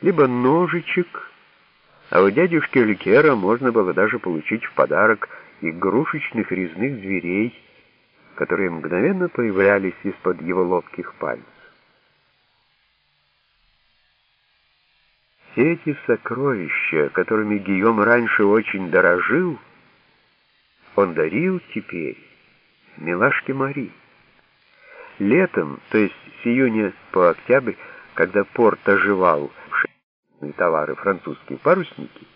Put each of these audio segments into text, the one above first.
либо ножичек, а у дядюшки Ликера можно было даже получить в подарок игрушечных резных зверей, которые мгновенно появлялись из-под его ловких пальцев. Все эти сокровища, которыми Гийом раньше очень дорожил, он дарил теперь милашке Мари. Летом, то есть с июня по октябрь, когда порт оживал, товары французские парусники,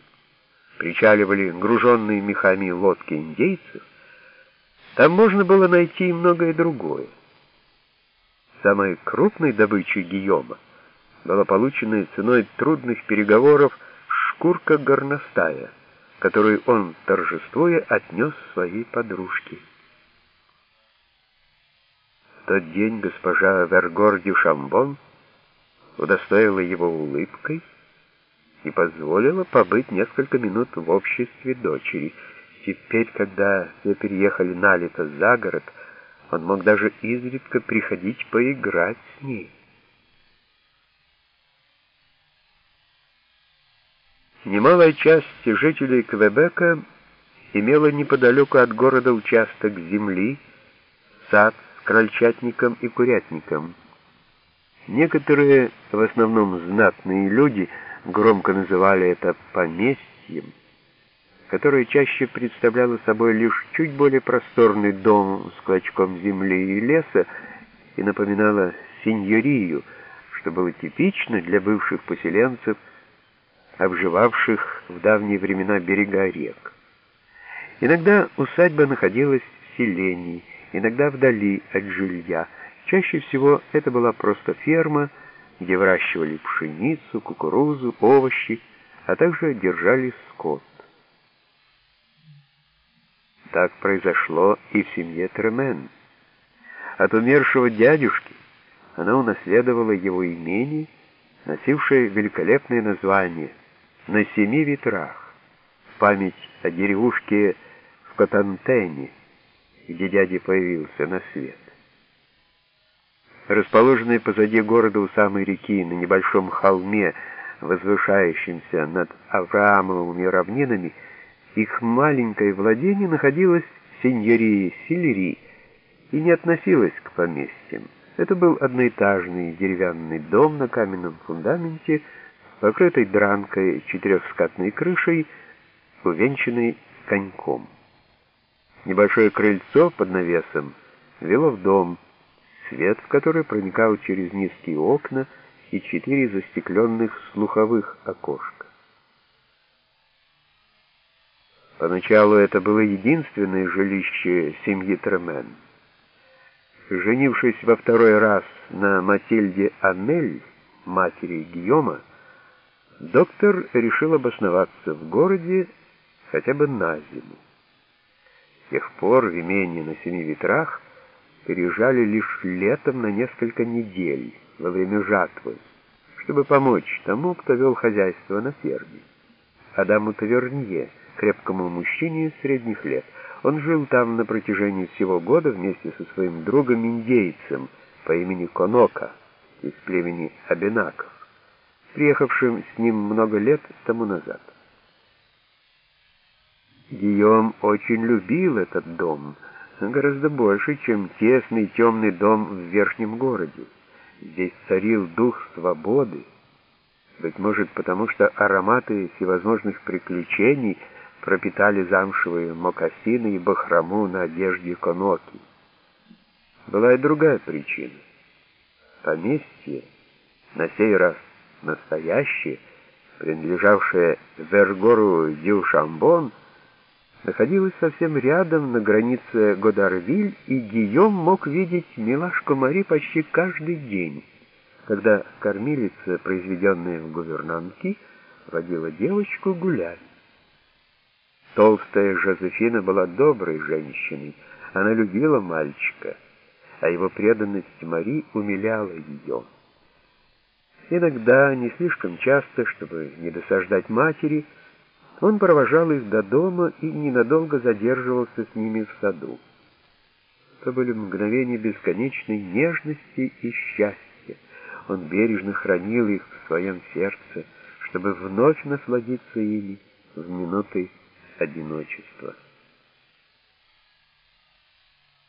причаливали груженные мехами лодки индейцев, там можно было найти и многое другое. Самой крупной добычей Гийома была полученная ценой трудных переговоров шкурка горностая, которую он, торжествуя, отнес своей подружке. В тот день госпожа Вергор Шамбон удостоила его улыбкой и позволила побыть несколько минут в обществе дочери. Теперь, когда все переехали на лето за город, он мог даже изредка приходить поиграть с ней. Немалая часть жителей Квебека имела неподалеку от города участок земли, сад с крольчатником и курятником. Некоторые, в основном знатные люди, громко называли это поместьем, которое чаще представляло собой лишь чуть более просторный дом с клочком земли и леса и напоминало сеньорию, что было типично для бывших поселенцев, обживавших в давние времена берега рек. Иногда усадьба находилась в селении, иногда вдали от жилья. Чаще всего это была просто ферма, где выращивали пшеницу, кукурузу, овощи, а также держали скот. Так произошло и в семье Тремен. От умершего дядюшки она унаследовала его имение, носившее великолепное название «На семи ветрах» в память о деревушке в Катантене, где дядя появился на свет. Расположенные позади города у самой реки на небольшом холме, возвышающемся над Авраамовыми равнинами, их маленькое владение находилось в сеньории Сильри и не относилось к поместьям. Это был одноэтажный деревянный дом на каменном фундаменте, покрытый дранкой четырехскатной крышей, увенчанный коньком. Небольшое крыльцо под навесом вело в дом, свет в который проникал через низкие окна и четыре застекленных слуховых окошка. Поначалу это было единственное жилище семьи Тремен. Женившись во второй раз на Матильде Амель, матери Гийома, доктор решил обосноваться в городе хотя бы на зиму. С тех пор в имении на Семи Ветрах переезжали лишь летом на несколько недель во время жатвы, чтобы помочь тому, кто вел хозяйство на ферме. Адаму Тавернье, крепкому мужчине средних лет. Он жил там на протяжении всего года вместе со своим другом-индейцем по имени Конока из племени Абинаков, приехавшим с ним много лет тому назад. Гийом очень любил этот дом — гораздо больше, чем тесный темный дом в верхнем городе. Здесь царил дух свободы, быть может, потому что ароматы всевозможных приключений пропитали замшевые мокасины и бахрому на одежде коноки. Была и другая причина. Поместье, на сей раз настоящее, принадлежавшее Вергору Дюшамбон, находилась совсем рядом на границе Годарвиль, и Гийом мог видеть милашку Мари почти каждый день, когда кормилица, произведенная в гувернантки, водила девочку гулять. Толстая Жозефина была доброй женщиной, она любила мальчика, а его преданность Мари умиляла ее. Иногда, не слишком часто, чтобы не досаждать матери, он провожал их до дома и ненадолго задерживался с ними в саду. Это были мгновения бесконечной нежности и счастья. Он бережно хранил их в своем сердце, чтобы вновь насладиться ими в минуты одиночества.